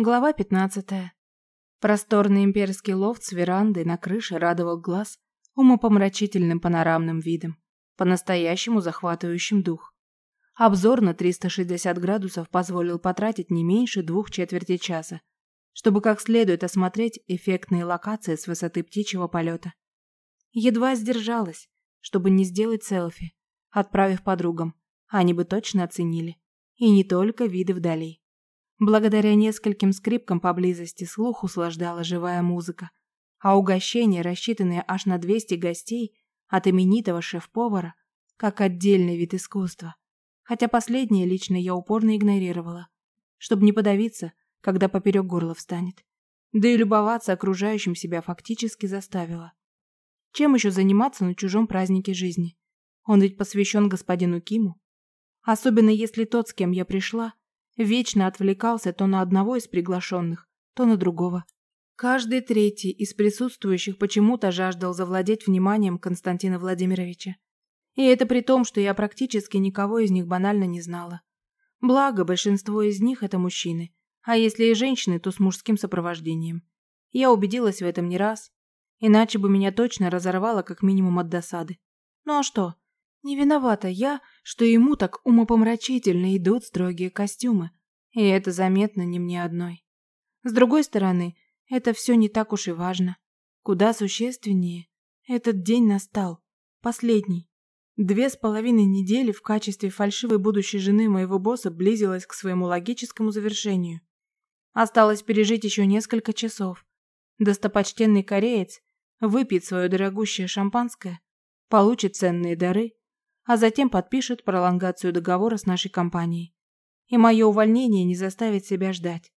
Глава 15. Просторный имперский лофт с верандой на крыше радовал глаз умопомрачительным панорамным видом, по-настоящему захватывающим дух. Обзор на 360 градусов позволил потратить не меньше двух четверти часа, чтобы как следует осмотреть эффектные локации с высоты птичьего полета. Едва сдержалась, чтобы не сделать селфи, отправив подругам, они бы точно оценили. И не только виды вдали. Благодаря нескольким скрипкам поблизости слух услаждала живая музыка, а угощения, рассчитанные аж на 200 гостей от именитого шеф-повара, как отдельный вид искусства. Хотя последнее лично я упорно игнорировала, чтобы не подавиться, когда поперек горла встанет. Да и любоваться окружающим себя фактически заставила. Чем еще заниматься на чужом празднике жизни? Он ведь посвящен господину Киму. Особенно если тот, с кем я пришла, Вечно отвлекался то на одного из приглашенных, то на другого. Каждый третий из присутствующих почему-то жаждал завладеть вниманием Константина Владимировича. И это при том, что я практически никого из них банально не знала. Благо, большинство из них – это мужчины, а если и женщины, то с мужским сопровождением. Я убедилась в этом не раз, иначе бы меня точно разорвало как минимум от досады. Ну а что? Не виновата я, что ему так умопомрачительно идут строгие костюмы. И это заметно не мне одной. С другой стороны, это все не так уж и важно. Куда существеннее. Этот день настал. Последний. Две с половиной недели в качестве фальшивой будущей жены моего босса близилась к своему логическому завершению. Осталось пережить еще несколько часов. Достопочтенный кореец выпьет свое дорогущее шампанское, получит ценные дары а затем подпишет пролонгацию договора с нашей компанией. И мое увольнение не заставит себя ждать.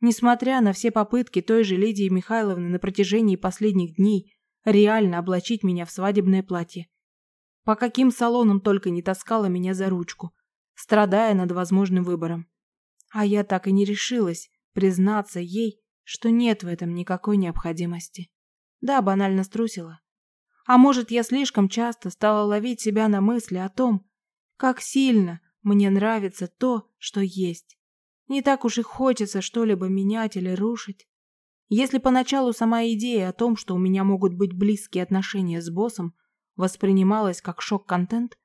Несмотря на все попытки той же Лидии Михайловны на протяжении последних дней реально облачить меня в свадебное платье. По каким салонам только не таскала меня за ручку, страдая над возможным выбором. А я так и не решилась признаться ей, что нет в этом никакой необходимости. Да, банально струсила. А может, я слишком часто стала ловить себя на мысли о том, как сильно мне нравится то, что есть. Не так уж и хочется что-либо менять или рушить. Если поначалу сама идея о том, что у меня могут быть близкие отношения с боссом, воспринималась как шок-контент,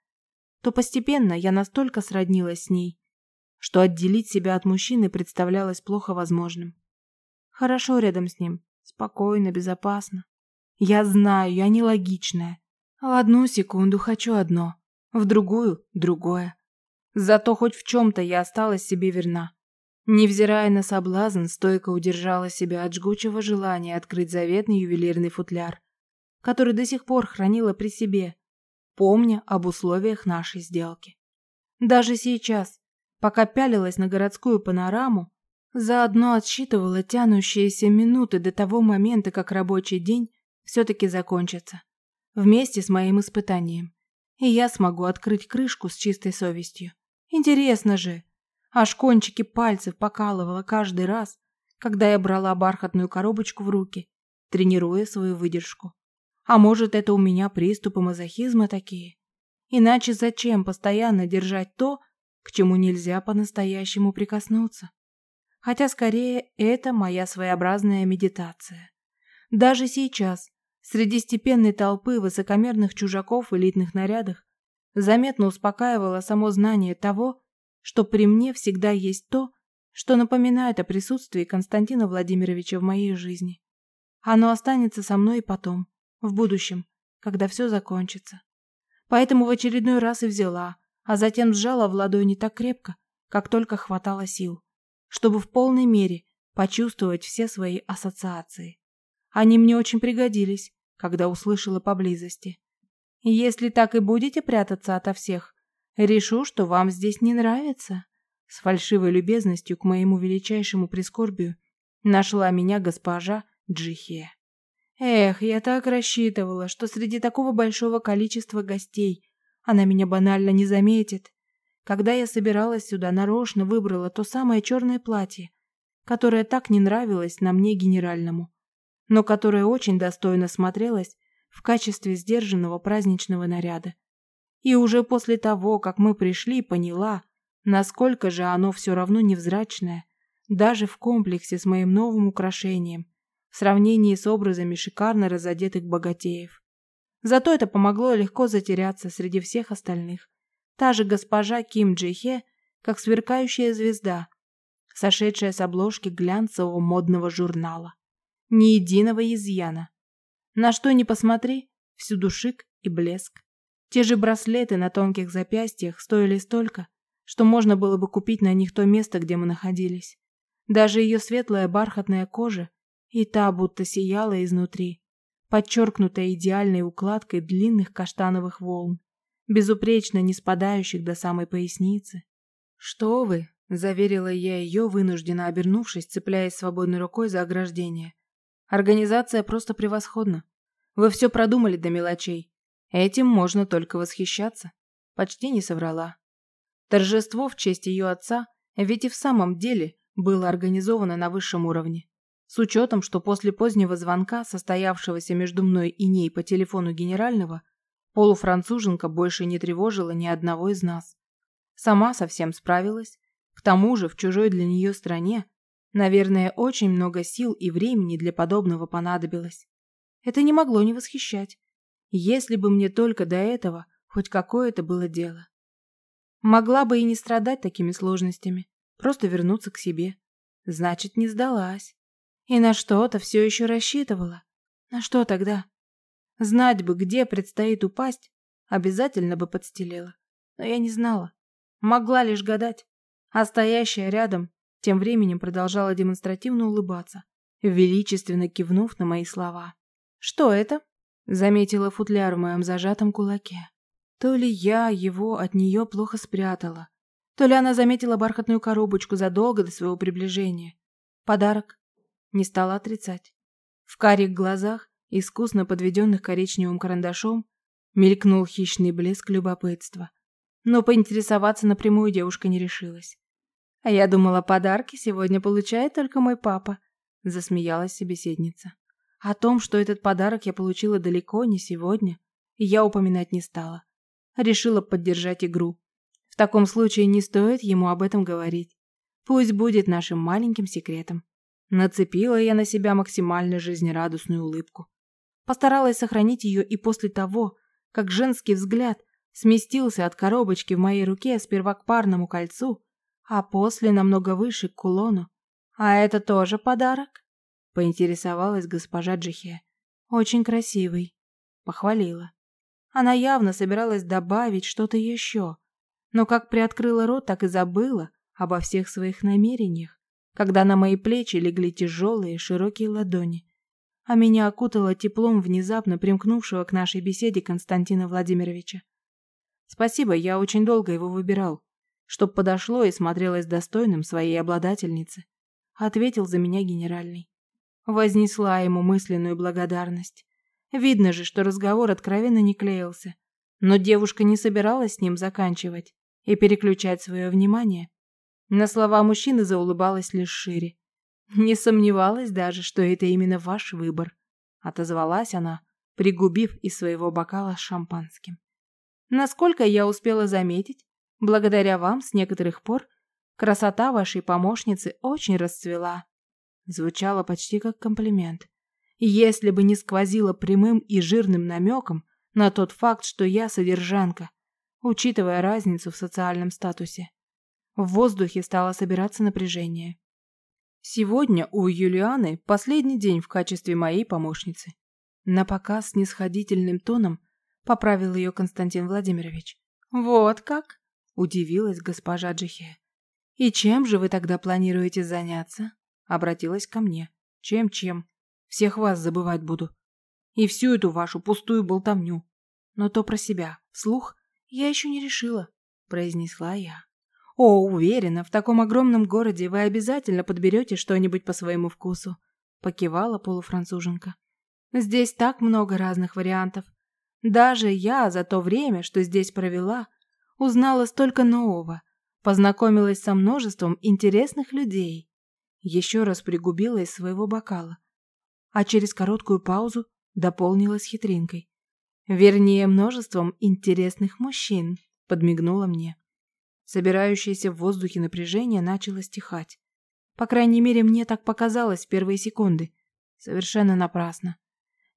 то постепенно я настолько сроднилась с ней, что отделить себя от мужчины представлялось плохо возможным. Хорошо рядом с ним, спокойно, безопасно. Я знаю, я нелогичная. В одну секунду хочу одно, в другую – другое. Зато хоть в чем-то я осталась себе верна. Невзирая на соблазн, стойко удержала себя от жгучего желания открыть заветный ювелирный футляр, который до сих пор хранила при себе, помня об условиях нашей сделки. Даже сейчас, пока пялилась на городскую панораму, заодно отсчитывала тянущиеся минуты до того момента, как рабочий день все-таки закончится. Вместе с моим испытанием. И я смогу открыть крышку с чистой совестью. Интересно же. Аж кончики пальцев покалывало каждый раз, когда я брала бархатную коробочку в руки, тренируя свою выдержку. А может, это у меня приступы мазохизма такие? Иначе зачем постоянно держать то, к чему нельзя по-настоящему прикоснуться? Хотя скорее это моя своеобразная медитация. Даже сейчас, Среди степенной толпы высокомерных чужаков в элитных нарядах заметно успокаивало само знание того, что при мне всегда есть то, что напоминает о присутствии Константина Владимировича в моей жизни. Оно останется со мной и потом, в будущем, когда все закончится. Поэтому в очередной раз и взяла, а затем сжала в ладони так крепко, как только хватало сил, чтобы в полной мере почувствовать все свои ассоциации. Они мне очень пригодились, когда услышала поблизости. Если так и будете прятаться ото всех, решу, что вам здесь не нравится. С фальшивой любезностью к моему величайшему прискорбию нашла меня госпожа Джихе. Эх, я так рассчитывала, что среди такого большого количества гостей она меня банально не заметит. Когда я собиралась сюда, нарочно выбрала то самое черное платье, которое так не нравилось на мне генеральному но которая очень достойно смотрелась в качестве сдержанного праздничного наряда. И уже после того, как мы пришли, поняла, насколько же оно все равно невзрачное, даже в комплексе с моим новым украшением, в сравнении с образами шикарно разодетых богатеев. Зато это помогло легко затеряться среди всех остальных. Та же госпожа Ким Джи Хе, как сверкающая звезда, сошедшая с обложки глянцевого модного журнала. Ни единого изъяна. На что ни посмотри, всюду шик и блеск. Те же браслеты на тонких запястьях стоили столько, что можно было бы купить на них то место, где мы находились. Даже ее светлая бархатная кожа и та будто сияла изнутри, подчеркнутая идеальной укладкой длинных каштановых волн, безупречно не спадающих до самой поясницы. «Что вы?» – заверила я ее, вынужденно обернувшись, цепляясь свободной рукой за ограждение. «Организация просто превосходна. Вы все продумали до мелочей. Этим можно только восхищаться». Почти не соврала. Торжество в честь ее отца ведь и в самом деле было организовано на высшем уровне. С учетом, что после позднего звонка, состоявшегося между мной и ней по телефону генерального, полуфранцуженка больше не тревожила ни одного из нас. Сама совсем справилась. К тому же в чужой для нее стране, наверное, очень много сил и времени для подобного понадобилось. Это не могло не восхищать. Если бы мне только до этого хоть какое-то было дело. Могла бы и не страдать такими сложностями, просто вернуться к себе. Значит, не сдалась. И на что-то все еще рассчитывала. На что тогда? Знать бы, где предстоит упасть, обязательно бы подстелила. Но я не знала. Могла лишь гадать. А стоящая рядом тем временем продолжала демонстративно улыбаться, величественно кивнув на мои слова. «Что это?» — заметила футляр в моем зажатом кулаке. То ли я его от нее плохо спрятала, то ли она заметила бархатную коробочку задолго до своего приближения. Подарок. Не стала отрицать. В карих глазах, искусно подведенных коричневым карандашом, мелькнул хищный блеск любопытства. Но поинтересоваться напрямую девушка не решилась. «А я думала, подарки сегодня получает только мой папа», — засмеялась собеседница. О том, что этот подарок я получила далеко не сегодня, я упоминать не стала. Решила поддержать игру. В таком случае не стоит ему об этом говорить. Пусть будет нашим маленьким секретом. Нацепила я на себя максимально жизнерадостную улыбку. Постаралась сохранить ее и после того, как женский взгляд сместился от коробочки в моей руке сперва к парному кольцу, а после намного выше к кулону. «А это тоже подарок?» — поинтересовалась госпожа Джихе. «Очень красивый», — похвалила. Она явно собиралась добавить что-то еще, но как приоткрыла рот, так и забыла обо всех своих намерениях, когда на мои плечи легли тяжелые широкие ладони, а меня окутало теплом внезапно примкнувшего к нашей беседе Константина Владимировича. Спасибо, я очень долго его выбирал, чтоб подошло и смотрелось достойным своей обладательницы, ответил за меня генеральный. Вознесла ему мысленную благодарность. Видно же, что разговор откровенно не клеился. Но девушка не собиралась с ним заканчивать и переключать свое внимание. На слова мужчины заулыбалась лишь шире. «Не сомневалась даже, что это именно ваш выбор», — отозвалась она, пригубив из своего бокала с шампанским. «Насколько я успела заметить, благодаря вам с некоторых пор красота вашей помощницы очень расцвела». Звучало почти как комплимент. Если бы не сквозило прямым и жирным намеком на тот факт, что я содержанка, учитывая разницу в социальном статусе. В воздухе стало собираться напряжение. Сегодня у Юлианы последний день в качестве моей помощницы. На показ с нисходительным тоном поправил ее Константин Владимирович. «Вот как?» – удивилась госпожа Джихе. «И чем же вы тогда планируете заняться?» – обратилась ко мне. «Чем-чем? Всех вас забывать буду. И всю эту вашу пустую болтовню. Но то про себя, вслух, я еще не решила, произнесла я. О, уверена, в таком огромном городе вы обязательно подберете что-нибудь по своему вкусу, покивала полуфранцуженка. Здесь так много разных вариантов. Даже я за то время, что здесь провела, узнала столько нового, познакомилась со множеством интересных людей. Еще раз пригубила из своего бокала а через короткую паузу дополнилась хитринкой. Вернее, множеством интересных мужчин, подмигнула мне. Собирающееся в воздухе напряжение начало стихать. По крайней мере, мне так показалось в первые секунды. Совершенно напрасно.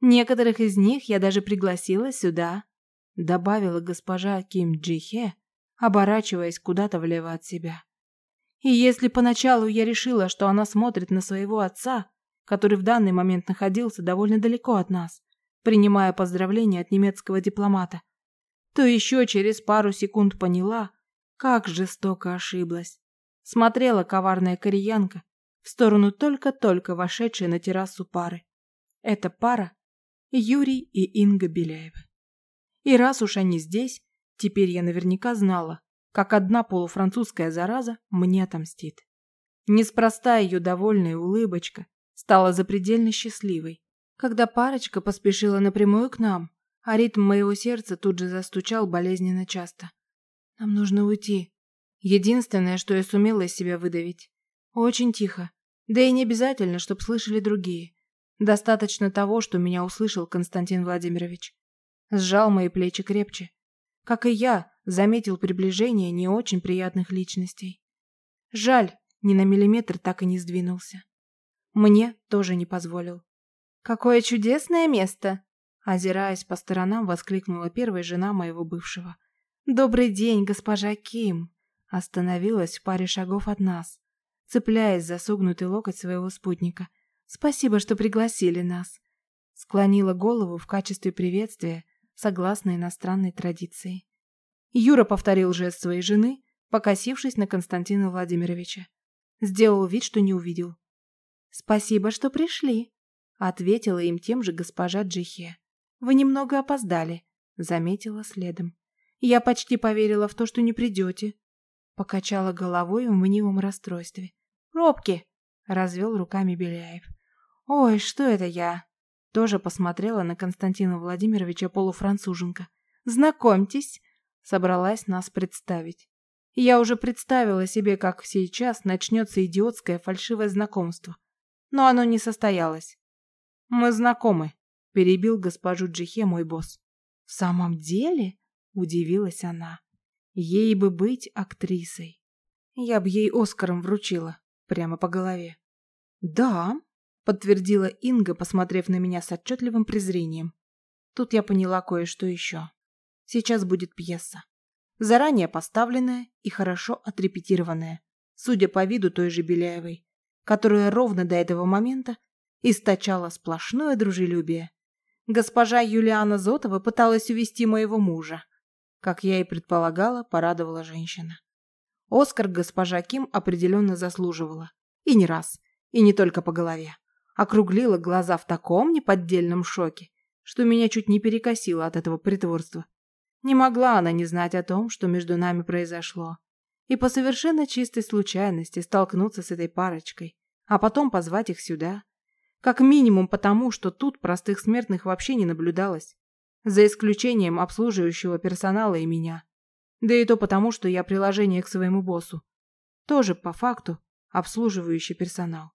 Некоторых из них я даже пригласила сюда, добавила госпожа Ким Джихе, оборачиваясь куда-то влево от себя. И если поначалу я решила, что она смотрит на своего отца, который в данный момент находился довольно далеко от нас, принимая поздравления от немецкого дипломата, то еще через пару секунд поняла, как жестоко ошиблась. Смотрела коварная кореянка в сторону только-только вошедшей на террасу пары. Эта пара – Юрий и Инга Беляева. И раз уж они здесь, теперь я наверняка знала, как одна полуфранцузская зараза мне отомстит. Неспроста ее довольная улыбочка стала запредельно счастливой, когда парочка поспешила напрямую к нам, а ритм моего сердца тут же застучал болезненно часто. Нам нужно уйти. Единственное, что я сумела из себя выдавить. Очень тихо. Да и не обязательно, чтоб слышали другие. Достаточно того, что меня услышал Константин Владимирович. Сжал мои плечи крепче. Как и я, заметил приближение не очень приятных личностей. Жаль, ни на миллиметр так и не сдвинулся. Мне тоже не позволил. «Какое чудесное место!» Озираясь по сторонам, воскликнула первая жена моего бывшего. «Добрый день, госпожа Ким!» Остановилась в паре шагов от нас, цепляясь за согнутый локоть своего спутника. «Спасибо, что пригласили нас!» Склонила голову в качестве приветствия, согласно иностранной традиции. Юра повторил жест своей жены, покосившись на Константина Владимировича. Сделал вид, что не увидел. «Спасибо, что пришли», — ответила им тем же госпожа Джихе. «Вы немного опоздали», — заметила следом. Я почти поверила в то, что не придете. Покачала головой в мнимом расстройстве. «Пробки!» — развел руками Беляев. «Ой, что это я?» Тоже посмотрела на Константина Владимировича полуфранцуженка. «Знакомьтесь!» — собралась нас представить. Я уже представила себе, как сейчас начнется идиотское фальшивое знакомство. Но оно не состоялось. «Мы знакомы», — перебил госпожу Джихе мой босс. «В самом деле?» Удивилась она. Ей бы быть актрисой. Я бы ей Оскаром вручила. Прямо по голове. «Да», — подтвердила Инга, посмотрев на меня с отчетливым презрением. Тут я поняла кое-что еще. Сейчас будет пьеса. Заранее поставленная и хорошо отрепетированная, судя по виду той же Беляевой, которая ровно до этого момента источала сплошное дружелюбие. Госпожа Юлиана Зотова пыталась увести моего мужа, как я и предполагала, порадовала женщина. Оскар госпожа Ким определенно заслуживала. И не раз. И не только по голове. Округлила глаза в таком неподдельном шоке, что меня чуть не перекосило от этого притворства. Не могла она не знать о том, что между нами произошло. И по совершенно чистой случайности столкнуться с этой парочкой, а потом позвать их сюда. Как минимум потому, что тут простых смертных вообще не наблюдалось за исключением обслуживающего персонала и меня. Да и то потому, что я приложение к своему боссу. Тоже, по факту, обслуживающий персонал.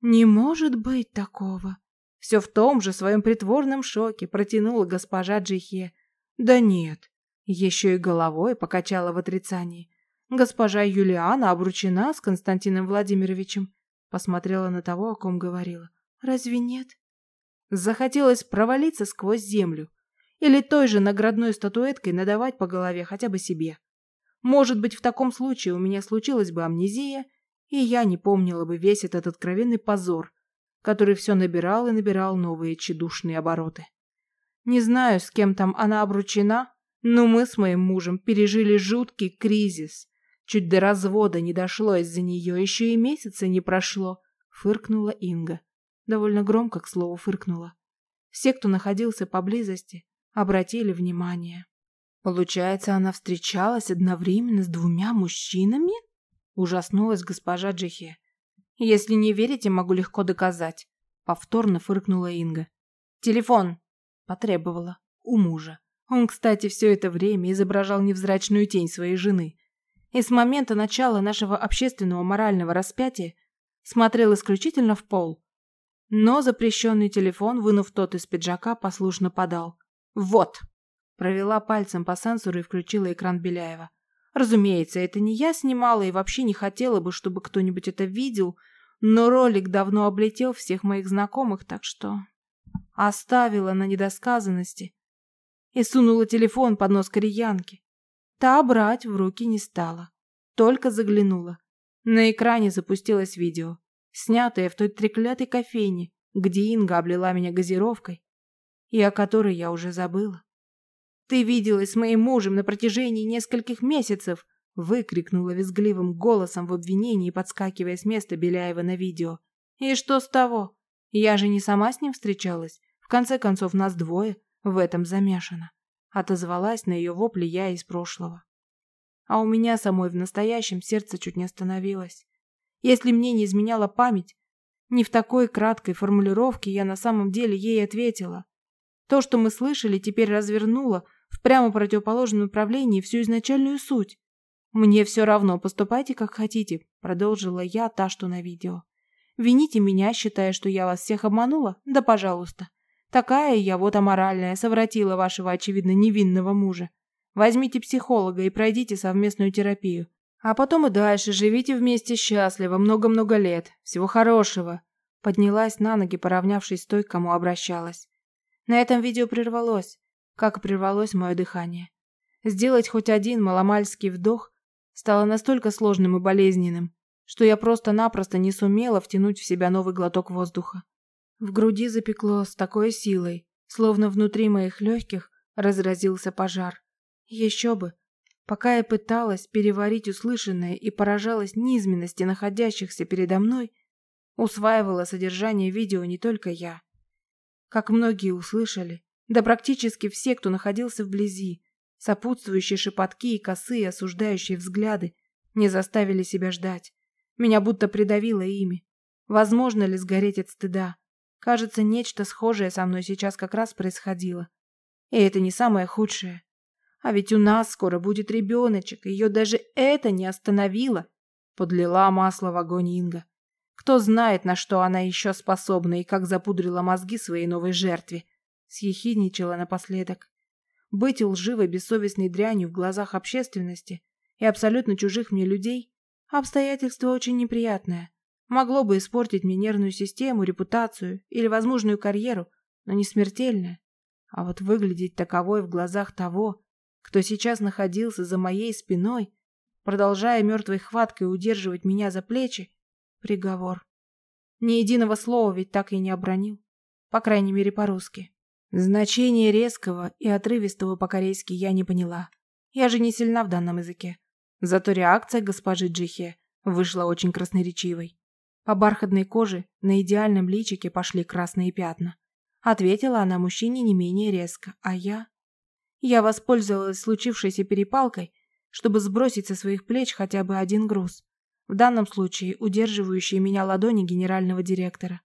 «Не может быть такого!» Все в том же своем притворном шоке протянула госпожа Джихе. «Да нет!» Еще и головой покачала в отрицании. «Госпожа Юлиана обручена с Константином Владимировичем», посмотрела на того, о ком говорила. «Разве нет?» Захотелось провалиться сквозь землю. Или той же наградной статуэткой надавать по голове хотя бы себе. Может быть, в таком случае у меня случилась бы амнезия, и я не помнила бы весь этот откровенный позор, который все набирал и набирал новые тщедушные обороты. Не знаю, с кем там она обручена, но мы с моим мужем пережили жуткий кризис. Чуть до развода не дошло из-за нее, еще и месяца не прошло, фыркнула Инга. Довольно громко, к слову, фыркнула. Все, кто находился поблизости, обратили внимание. Получается, она встречалась одновременно с двумя мужчинами? Ужаснулась госпожа Джихе. Если не верите, могу легко доказать. Повторно фыркнула Инга. Телефон. Потребовала. У мужа. Он, кстати, все это время изображал невзрачную тень своей жены. И с момента начала нашего общественного морального распятия смотрел исключительно в пол, но запрещенный телефон, вынув тот из пиджака, послушно подал. «Вот!» Провела пальцем по сенсору и включила экран Беляева. Разумеется, это не я снимала и вообще не хотела бы, чтобы кто-нибудь это видел, но ролик давно облетел всех моих знакомых, так что... Оставила на недосказанности и сунула телефон под нос кореянки. Та брать в руки не стала, только заглянула. На экране запустилось видео, снятое в той треклятой кофейне, где Инга облила меня газировкой, и о которой я уже забыла. «Ты виделась с моим мужем на протяжении нескольких месяцев!» выкрикнула визгливым голосом в обвинении, подскакивая с места Беляева на видео. «И что с того? Я же не сама с ним встречалась. В конце концов, нас двое в этом замешано». Отозвалась на ее вопли я из прошлого. А у меня самой в настоящем сердце чуть не остановилось. Если мне не изменяла память, не в такой краткой формулировке я на самом деле ей ответила. То, что мы слышали, теперь развернуло в прямо противоположном направлении всю изначальную суть. «Мне все равно, поступайте как хотите», — продолжила я та, что на видео. «Вините меня, считая, что я вас всех обманула? Да пожалуйста. Такая я вот аморальная, совратила вашего, очевидно, невинного мужа. Возьмите психолога и пройдите совместную терапию. А потом и дальше живите вместе счастливо, много-много лет. Всего хорошего». Поднялась на ноги, поравнявшись с той, к кому обращалась. На этом видео прервалось как прервалось мое дыхание. Сделать хоть один маломальский вдох стало настолько сложным и болезненным, что я просто-напросто не сумела втянуть в себя новый глоток воздуха. В груди запекло с такой силой, словно внутри моих легких разразился пожар. Еще бы! Пока я пыталась переварить услышанное и поражалась низменности находящихся передо мной, усваивала содержание видео не только я. Как многие услышали, да практически все, кто находился вблизи. Сопутствующие шепотки и косые осуждающие взгляды не заставили себя ждать. Меня будто придавило ими. Возможно ли сгореть от стыда? Кажется, нечто схожее со мной сейчас как раз происходило. И это не самое худшее. А ведь у нас скоро будет ребеночек, ее даже это не остановило. Подлила масло в огонь Инга. Кто знает, на что она еще способна и как запудрила мозги своей новой жертве съехидничала напоследок. Быть лживой, бессовестной дрянью в глазах общественности и абсолютно чужих мне людей – обстоятельство очень неприятное. Могло бы испортить мне нервную систему, репутацию или возможную карьеру, но не смертельное. А вот выглядеть таковой в глазах того, кто сейчас находился за моей спиной, продолжая мертвой хваткой удерживать меня за плечи, приговор. Ни единого слова ведь так и не обронил, по крайней мере по-русски. Значение резкого и отрывистого по-корейски я не поняла. Я же не сильна в данном языке. Зато реакция госпожи Джихе вышла очень красноречивой. По бархатной коже на идеальном личике пошли красные пятна. Ответила она мужчине не менее резко, а я... Я воспользовалась случившейся перепалкой, чтобы сбросить со своих плеч хотя бы один груз. В данном случае удерживающие меня ладони генерального директора.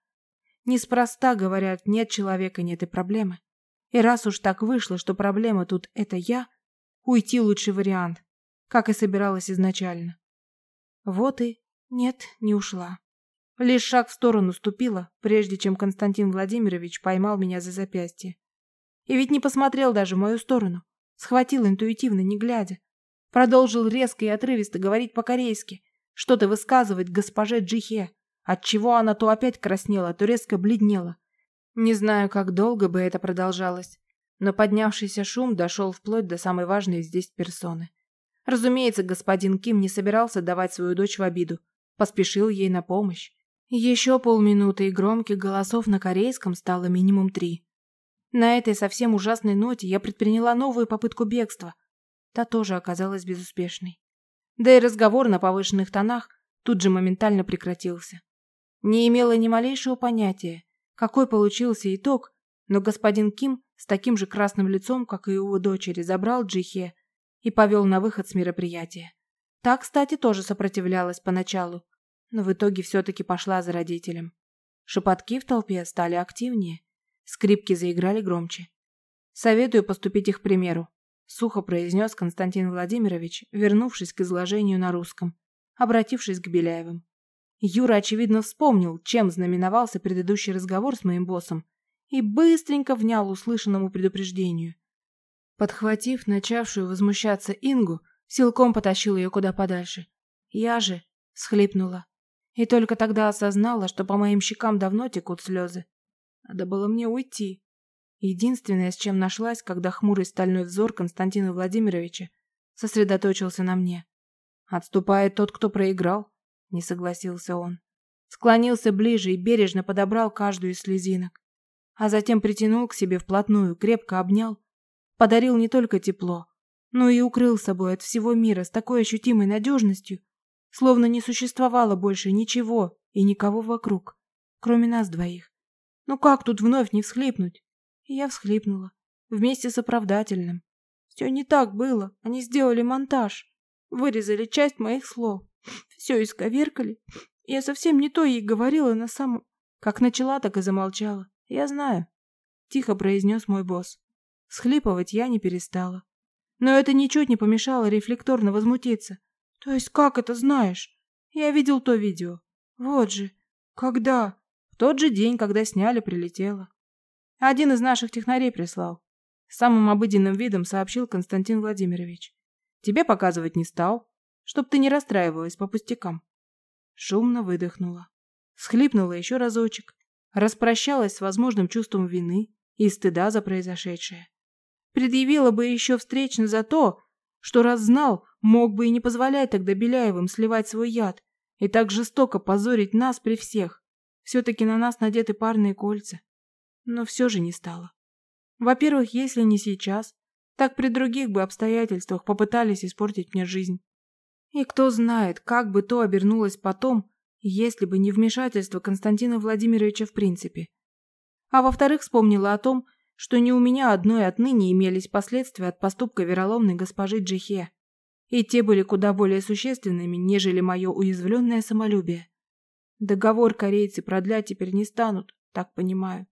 Неспроста говорят, нет человека, нет и проблемы. И раз уж так вышло, что проблема тут это я, уйти лучший вариант, как и собиралась изначально. Вот и нет, не ушла. Лишь шаг в сторону ступила, прежде чем Константин Владимирович поймал меня за запястье. И ведь не посмотрел даже в мою сторону. Схватил интуитивно, не глядя. Продолжил резко и отрывисто говорить по-корейски, что-то высказывать госпоже Джихе, Отчего она то опять краснела, то резко бледнела. Не знаю, как долго бы это продолжалось, но поднявшийся шум дошел вплоть до самой важной здесь персоны. Разумеется, господин Ким не собирался давать свою дочь в обиду, поспешил ей на помощь. Еще полминуты и громких голосов на корейском стало минимум три. На этой совсем ужасной ноте я предприняла новую попытку бегства. Та тоже оказалась безуспешной. Да и разговор на повышенных тонах тут же моментально прекратился. Не имела ни малейшего понятия, какой получился итог, но господин Ким с таким же красным лицом, как и его дочери, забрал Джихе и повел на выход с мероприятия. Та, кстати, тоже сопротивлялась поначалу, но в итоге все-таки пошла за родителем. Шепотки в толпе стали активнее, скрипки заиграли громче. «Советую поступить их примеру», — сухо произнес Константин Владимирович, вернувшись к изложению на русском, обратившись к Беляевым. Юра, очевидно, вспомнил, чем знаменовался предыдущий разговор с моим боссом, и быстренько внял услышанному предупреждению. Подхватив начавшую возмущаться Ингу, силком потащил ее куда подальше. Я же схлипнула. И только тогда осознала, что по моим щекам давно текут слезы. Надо было мне уйти. Единственное, с чем нашлась, когда хмурый стальной взор Константина Владимировича сосредоточился на мне. «Отступает тот, кто проиграл», — не согласился он. Склонился ближе и бережно подобрал каждую из слезинок. А затем притянул к себе вплотную, крепко обнял. Подарил не только тепло, но и укрыл собой от всего мира с такой ощутимой надежностью, словно не существовало больше ничего и никого вокруг, кроме нас двоих. Ну как тут вновь не всхлипнуть? И я всхлипнула, вместе с оправдательным. Все не так было, они сделали монтаж, вырезали часть моих слов, все исковеркали. Я совсем не то ей говорила на самом... Как начала, так и замолчала. Я знаю, тихо произнес мой босс. Схлипывать я не перестала. Но это ничуть не помешало рефлекторно возмутиться. То есть как это знаешь? Я видел то видео. Вот же. Когда? В тот же день, когда сняли, прилетело. Один из наших технарей прислал. Самым обыденным видом сообщил Константин Владимирович. Тебе показывать не стал, чтоб ты не расстраивалась по пустякам. Шумно выдохнула. Схлипнула еще разочек. Распрощалась с возможным чувством вины и стыда за произошедшее. Предъявила бы еще встречно за то, что раз знал, мог бы и не позволять тогда Беляевым сливать свой яд и так жестоко позорить нас при всех. Все-таки на нас надеты парные кольца. Но все же не стало. Во-первых, если не сейчас, так при других бы обстоятельствах попытались испортить мне жизнь. И кто знает, как бы то обернулось потом, если бы не вмешательство Константина Владимировича в принципе. А во-вторых, вспомнила о том, что не у меня одной отныне имелись последствия от поступка вероломной госпожи Джихе. И те были куда более существенными, нежели мое уязвленное самолюбие. Договор корейцы продлять теперь не станут, так понимаю.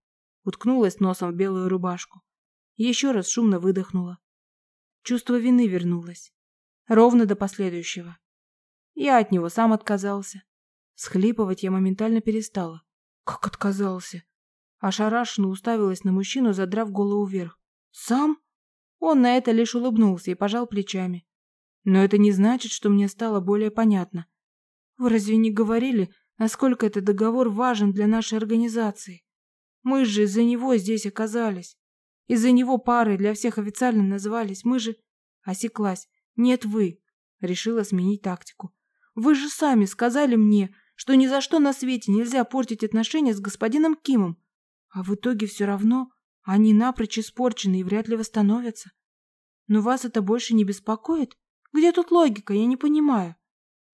Уткнулась носом в белую рубашку. Еще раз шумно выдохнула. Чувство вины вернулось. Ровно до последующего. Я от него сам отказался. Схлипывать я моментально перестала. Как отказался? Ошарашенно уставилась на мужчину, задрав голову вверх. «Сам?» Он на это лишь улыбнулся и пожал плечами. «Но это не значит, что мне стало более понятно. Вы разве не говорили, насколько этот договор важен для нашей организации? Мы же из-за него здесь оказались. Из-за него парой для всех официально назвались. Мы же...» Осеклась. «Нет, вы». Решила сменить тактику. «Вы же сами сказали мне, что ни за что на свете нельзя портить отношения с господином Кимом. А в итоге все равно они напрочь испорчены и вряд ли восстановятся. Но вас это больше не беспокоит? Где тут логика, я не понимаю.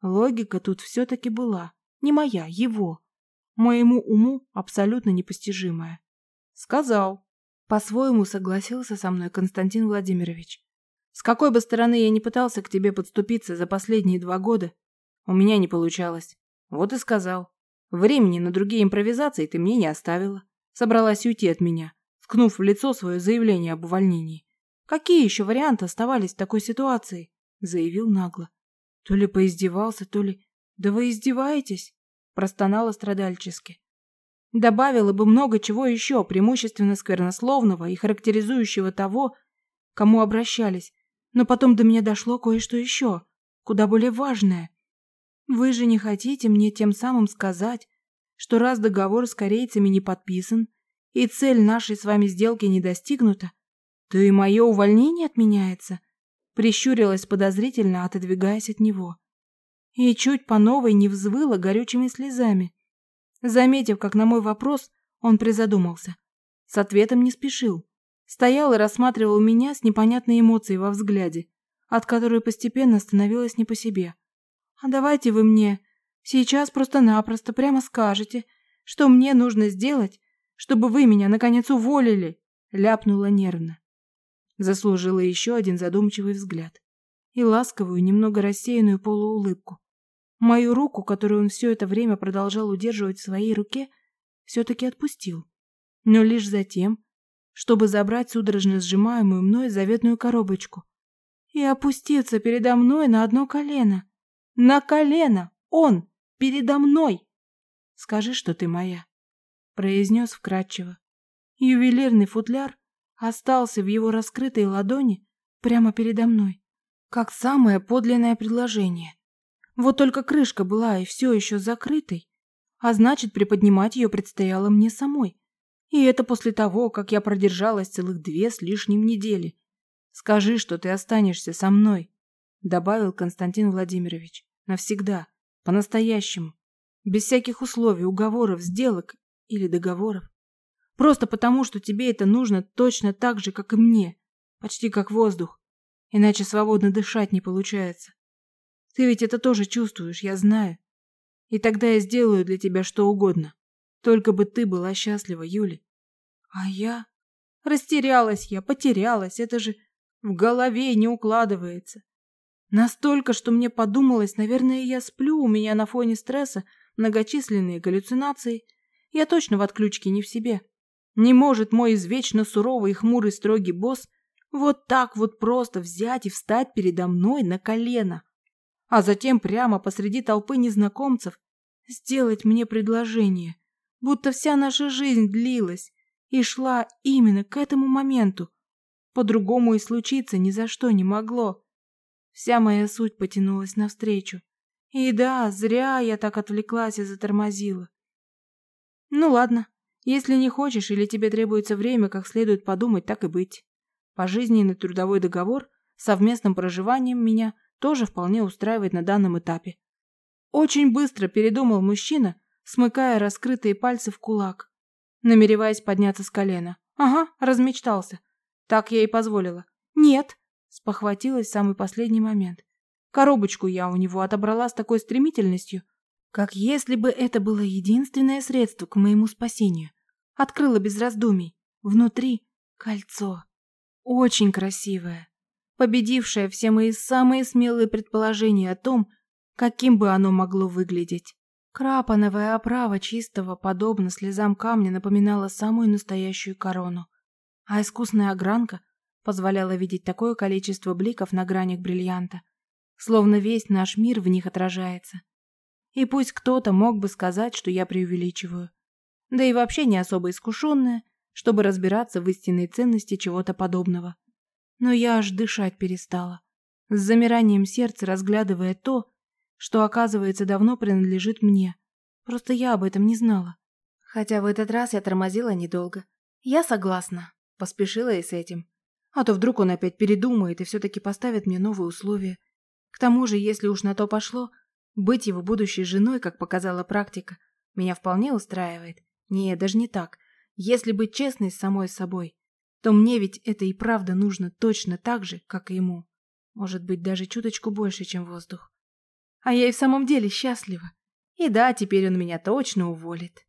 Логика тут все-таки была. Не моя, его. Моему уму абсолютно непостижимая. Сказал. По-своему согласился со мной Константин Владимирович. С какой бы стороны я ни пытался к тебе подступиться за последние два года, у меня не получалось. Вот и сказал. Времени на другие импровизации ты мне не оставила. Собралась уйти от меня, ткнув в лицо свое заявление об увольнении. Какие еще варианты оставались в такой ситуации? Заявил нагло. То ли поиздевался, то ли... Да вы издеваетесь? Простонала страдальчески. Добавила бы много чего еще, преимущественно сквернословного и характеризующего того, кому обращались. Но потом до меня дошло кое-что еще, куда более важное. Вы же не хотите мне тем самым сказать, что раз договор с корейцами не подписан и цель нашей с вами сделки не достигнута, то и мое увольнение отменяется, прищурилась подозрительно, отодвигаясь от него. И чуть по новой не взвыла горючими слезами. Заметив, как на мой вопрос, он призадумался. С ответом не спешил. Стоял и рассматривал меня с непонятной эмоцией во взгляде, от которой постепенно становилось не по себе. «А давайте вы мне Сейчас просто-напросто прямо скажете, что мне нужно сделать, чтобы вы меня наконец уволили, ляпнула нервно. Заслужила еще один задумчивый взгляд и ласковую, немного рассеянную полуулыбку. Мою руку, которую он все это время продолжал удерживать в своей руке, все-таки отпустил. Но лишь затем, чтобы забрать судорожно сжимаемую мной заветную коробочку и опуститься передо мной на одно колено. На колено! Он! Передо мной! Скажи, что ты моя, произнес вкратчиво. Ювелирный футляр остался в его раскрытой ладони прямо передо мной. как самое подлинное предложение. Вот только крышка была и все еще закрытой, а значит, приподнимать ее предстояло мне самой. И это после того, как я продержалась целых две с лишним недели. Скажи, что ты останешься со мной, добавил Константин Владимирович. Навсегда, по-настоящему, без всяких условий, уговоров, сделок или договоров. Просто потому, что тебе это нужно точно так же, как и мне, почти как воздух. Иначе свободно дышать не получается. Ты ведь это тоже чувствуешь, я знаю. И тогда я сделаю для тебя что угодно. Только бы ты была счастлива, Юля. А я? Растерялась я, потерялась. Это же в голове не укладывается. Настолько, что мне подумалось, наверное, я сплю, у меня на фоне стресса многочисленные галлюцинации. Я точно в отключке не в себе. Не может мой извечно суровый и хмурый строгий босс вот так вот просто взять и встать передо мной на колено, а затем прямо посреди толпы незнакомцев сделать мне предложение, будто вся наша жизнь длилась и шла именно к этому моменту. По-другому и случиться ни за что не могло. Вся моя суть потянулась навстречу. И да, зря я так отвлеклась и затормозила. Ну ладно, если не хочешь или тебе требуется время, как следует подумать, так и быть. Пожизненный трудовой договор с совместным проживанием меня тоже вполне устраивает на данном этапе. Очень быстро передумал мужчина, смыкая раскрытые пальцы в кулак, намереваясь подняться с колена. Ага, размечтался. Так я и позволила. Нет, спохватилась в самый последний момент. Коробочку я у него отобрала с такой стремительностью, как если бы это было единственное средство к моему спасению. Открыла без раздумий. Внутри кольцо. Очень красивое. Победившее все мои самые смелые предположения о том, каким бы оно могло выглядеть. Крапановая оправа чистого, подобно слезам камня, напоминала самую настоящую корону. А искусная огранка позволяла видеть такое количество бликов на гранях бриллианта, словно весь наш мир в них отражается. И пусть кто-то мог бы сказать, что я преувеличиваю, да и вообще не особо искушенная, чтобы разбираться в истинной ценности чего-то подобного. Но я аж дышать перестала, с замиранием сердца разглядывая то, что, оказывается, давно принадлежит мне. Просто я об этом не знала. Хотя в этот раз я тормозила недолго. Я согласна, поспешила и с этим. А то вдруг он опять передумает и все-таки поставит мне новые условия. К тому же, если уж на то пошло, быть его будущей женой, как показала практика, меня вполне устраивает. Не, даже не так. Если быть честной с самой собой, то мне ведь это и правда нужно точно так же, как и ему. Может быть, даже чуточку больше, чем воздух. А я и в самом деле счастлива. И да, теперь он меня точно уволит.